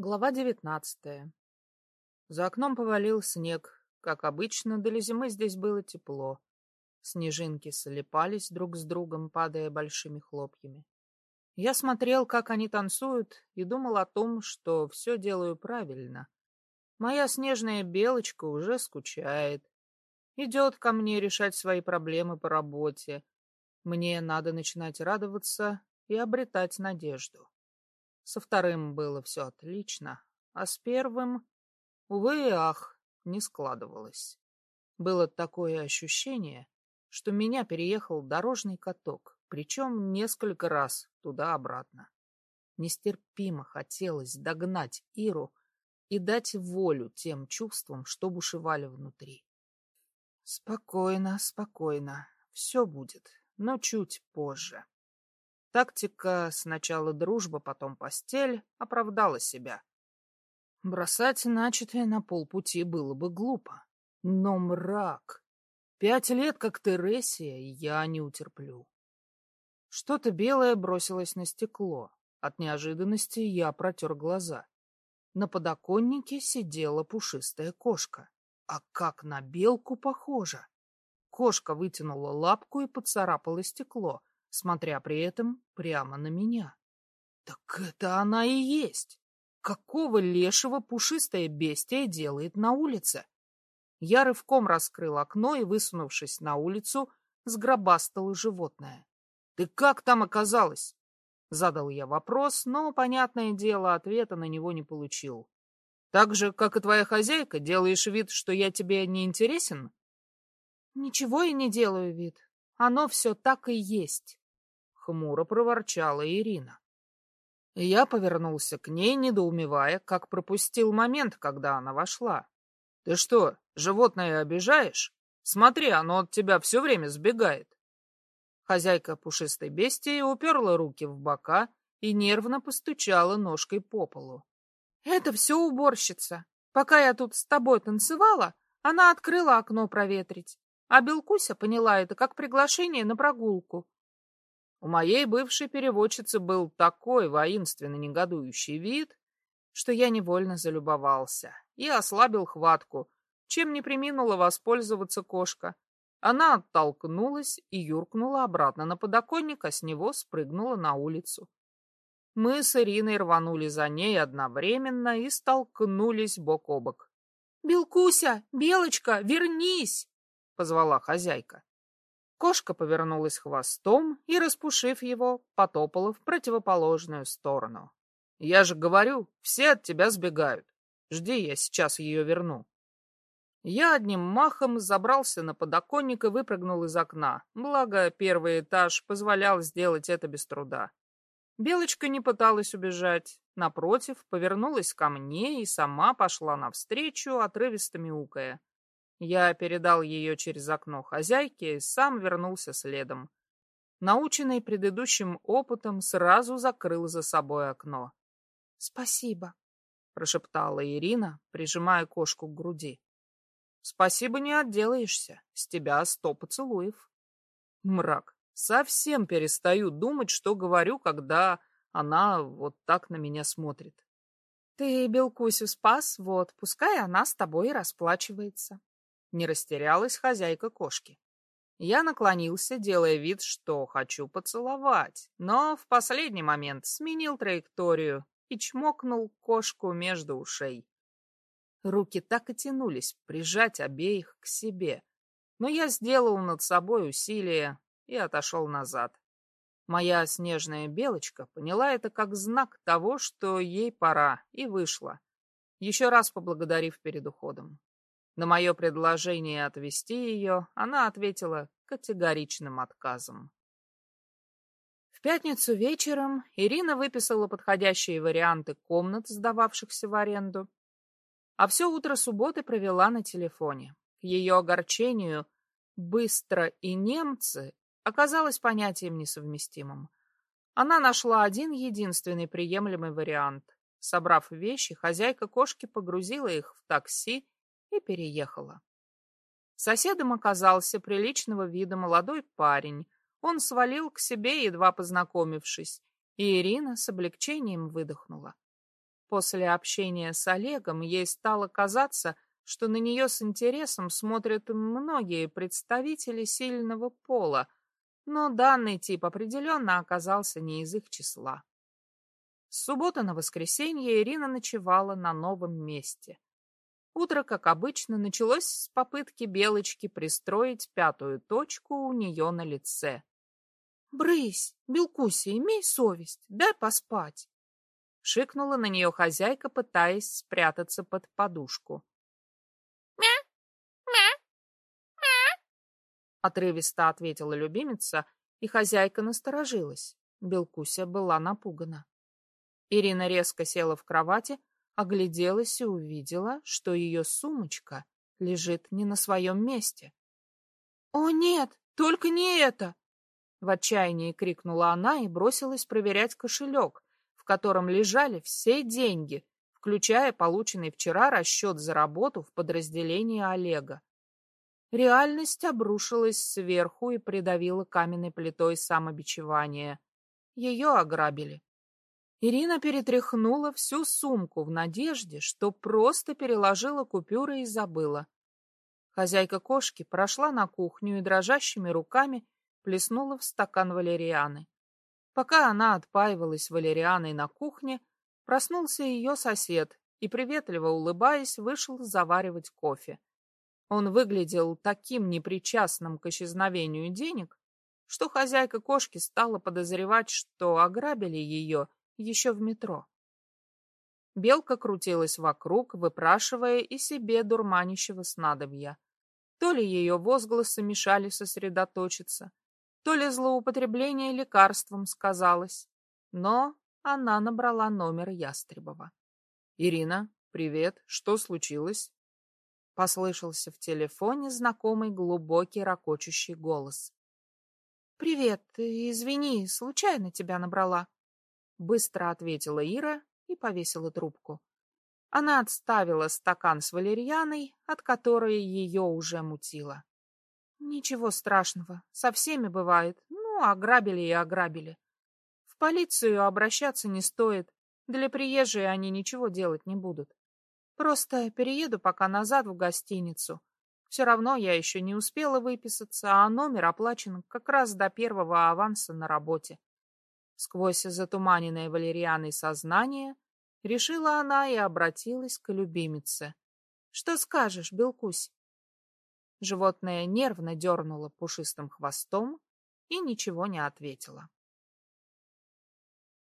Глава девятнадцатая. За окном повалил снег. Как обычно, до зимы здесь было тепло. Снежинки слепались друг с другом, падая большими хлопьями. Я смотрел, как они танцуют, и думал о том, что все делаю правильно. Моя снежная белочка уже скучает. Идет ко мне решать свои проблемы по работе. Мне надо начинать радоваться и обретать надежду. Со вторым было все отлично, а с первым, увы и ах, не складывалось. Было такое ощущение, что меня переехал дорожный каток, причем несколько раз туда-обратно. Нестерпимо хотелось догнать Иру и дать волю тем чувствам, что бушевали внутри. Спокойно, спокойно, все будет, но чуть позже. Тактика сначала дружба, потом постель оправдала себя. Бросать начатое на полпути было бы глупо. Но мрак. Пять лет, как Тересия, я не утерплю. Что-то белое бросилось на стекло. От неожиданности я протер глаза. На подоконнике сидела пушистая кошка. А как на белку похожа! Кошка вытянула лапку и поцарапала стекло, смотря при этом прямо на меня. Так это она и есть. Какого лешего пушистое бестия делает на улице? Я рывком раскрыл окно и, высунувшись на улицу, сгробастал животное. «Ты как там оказалась?» Задал я вопрос, но, понятное дело, ответа на него не получил. «Так же, как и твоя хозяйка, делаешь вид, что я тебе не интересен?» «Ничего я не делаю вид. Оно все так и есть» хмуро проворчала Ирина. Я повернулся к ней, недоумевая, как пропустил момент, когда она вошла. «Ты что, животное обижаешь? Смотри, оно от тебя все время сбегает». Хозяйка пушистой бестии уперла руки в бока и нервно постучала ножкой по полу. «Это все уборщица. Пока я тут с тобой танцевала, она открыла окно проветрить, а Белкуся поняла это как приглашение на прогулку у моей бывшей переводчицы был такой воинственно негодующий вид, что я невольно залюбовался и ослабил хватку, чем не приминула воспользоваться кошка. Она оттолкнулась и юркнула обратно на подоконник, а с него спрыгнула на улицу. Мы с Ириной рванули за ней одновременно и столкнулись бок о бок. «Белкуся, Белочка, вернись!» — позвала хозяйка. Кошка повернулась хвостом и, распушив его, потопала в противоположную сторону. «Я же говорю, все от тебя сбегают. Жди, я сейчас ее верну». Я одним махом забрался на подоконник и выпрыгнул из окна, благо первый этаж позволял сделать это без труда. Белочка не пыталась убежать, напротив, повернулась ко мне и сама пошла навстречу, отрывисто мяукая. Я передал ее через окно хозяйке и сам вернулся следом. Наученный предыдущим опытом, сразу закрыл за собой окно. — Спасибо, — прошептала Ирина, прижимая кошку к груди. — Спасибо не отделаешься, с тебя сто поцелуев. Мрак, совсем перестаю думать, что говорю, когда она вот так на меня смотрит. — Ты Белкусю спас, вот, пускай она с тобой расплачивается. Не растерялась хозяйка кошки. Я наклонился, делая вид, что хочу поцеловать, но в последний момент сменил траекторию и чмокнул кошку между ушей. Руки так и тянулись прижать обеих к себе, но я сделал над собой усилие и отошел назад. Моя снежная белочка поняла это как знак того, что ей пора, и вышла, еще раз поблагодарив перед уходом. На мое предложение отвезти ее она ответила категоричным отказом. В пятницу вечером Ирина выписала подходящие варианты комнат, сдававшихся в аренду, а все утро субботы провела на телефоне. К ее огорчению «быстро» и «немцы» оказалось понятием несовместимым. Она нашла один единственный приемлемый вариант. Собрав вещи, хозяйка кошки погрузила их в такси и переехала. Соседом оказался приличного вида молодой парень. Он свалил к себе, едва познакомившись, и Ирина с облегчением выдохнула. После общения с Олегом ей стало казаться, что на нее с интересом смотрят многие представители сильного пола, но данный тип определенно оказался не из их числа. С субботы на воскресенье Ирина ночевала на новом месте. Утро, как обычно, началось с попытки Белочки пристроить пятую точку у нее на лице. «Брысь, Белкуся, имей совесть, дай поспать!» Шикнула на нее хозяйка, пытаясь спрятаться под подушку. «Мя! Мя! Мя!» Отрывисто ответила любимица, и хозяйка насторожилась. Белкуся была напугана. Ирина резко села в кровати, огляделась и увидела, что ее сумочка лежит не на своем месте. «О, нет, только не это!» В отчаянии крикнула она и бросилась проверять кошелек, в котором лежали все деньги, включая полученный вчера расчет за работу в подразделении Олега. Реальность обрушилась сверху и придавила каменной плитой самобичевания. Ее ограбили. Ирина перетряхнула всю сумку в надежде, что просто переложила купюры и забыла. Хозяйка кошки прошла на кухню и дрожащими руками плеснула в стакан валерианы. Пока она отпаивалась валерианой на кухне, проснулся ее сосед и, приветливо улыбаясь, вышел заваривать кофе. Он выглядел таким непричастным к исчезновению денег, что хозяйка кошки стала подозревать, что ограбили ее еще в метро. Белка крутилась вокруг, выпрашивая и себе дурманящего снадобья. То ли ее возгласы мешали сосредоточиться, то ли злоупотребление лекарством сказалось, но она набрала номер Ястребова. «Ирина, привет, что случилось?» Послышался в телефоне знакомый глубокий ракочущий голос. «Привет, извини, случайно тебя набрала», — быстро ответила Ира и повесила трубку. Она отставила стакан с валерьяной, от которой ее уже мутило. Ничего страшного, со всеми бывает. Ну, ограбили и ограбили. В полицию обращаться не стоит. Для приезжей они ничего делать не будут. Просто перееду пока назад в гостиницу. Все равно я еще не успела выписаться, а номер оплачен как раз до первого аванса на работе. Сквозь затуманенное валерианой сознание решила она и обратилась к любимице. — Что скажешь, Белкусь? Животное нервно дернуло пушистым хвостом и ничего не ответило.